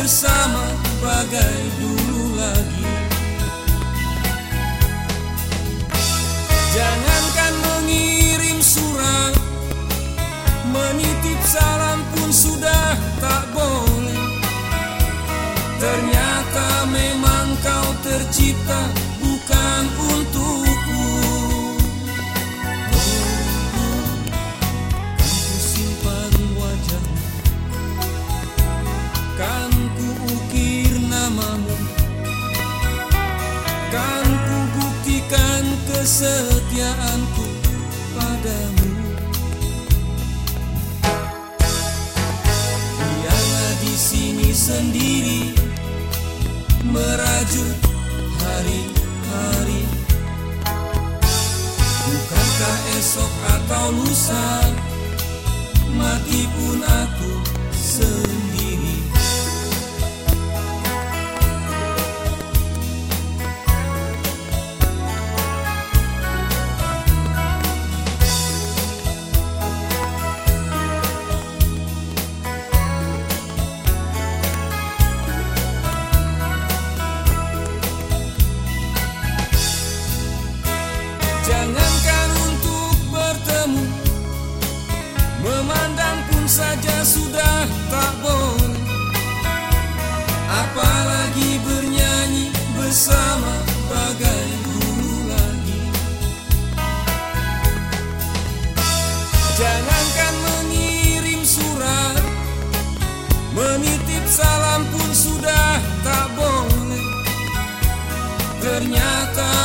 bersama bagai dulu lagi. Jangankan mengirim surat Menitip salam pun sudah tak boleh. Ternyata memang kau tercipta kesetiaanku padamu. Biarlah di sini sendiri merajut hari-hari. Bukankah esok atau lusa mati pun aku sendiri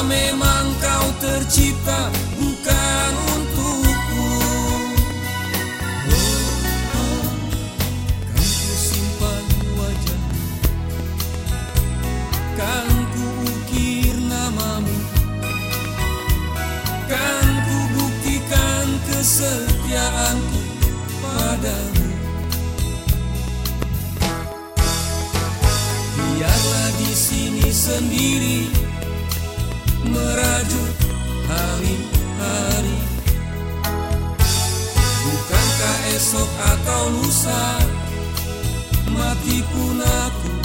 memang kau tercipta bukan untukku. Oh, oh, kan ku simpan wajahmu Kan ku ukir namamu. Kan ku buktikan kesetiaanku padamu. Biarlah di sini sendiri merajut hari-hari. Bukankah esok atau lusa mati pun aku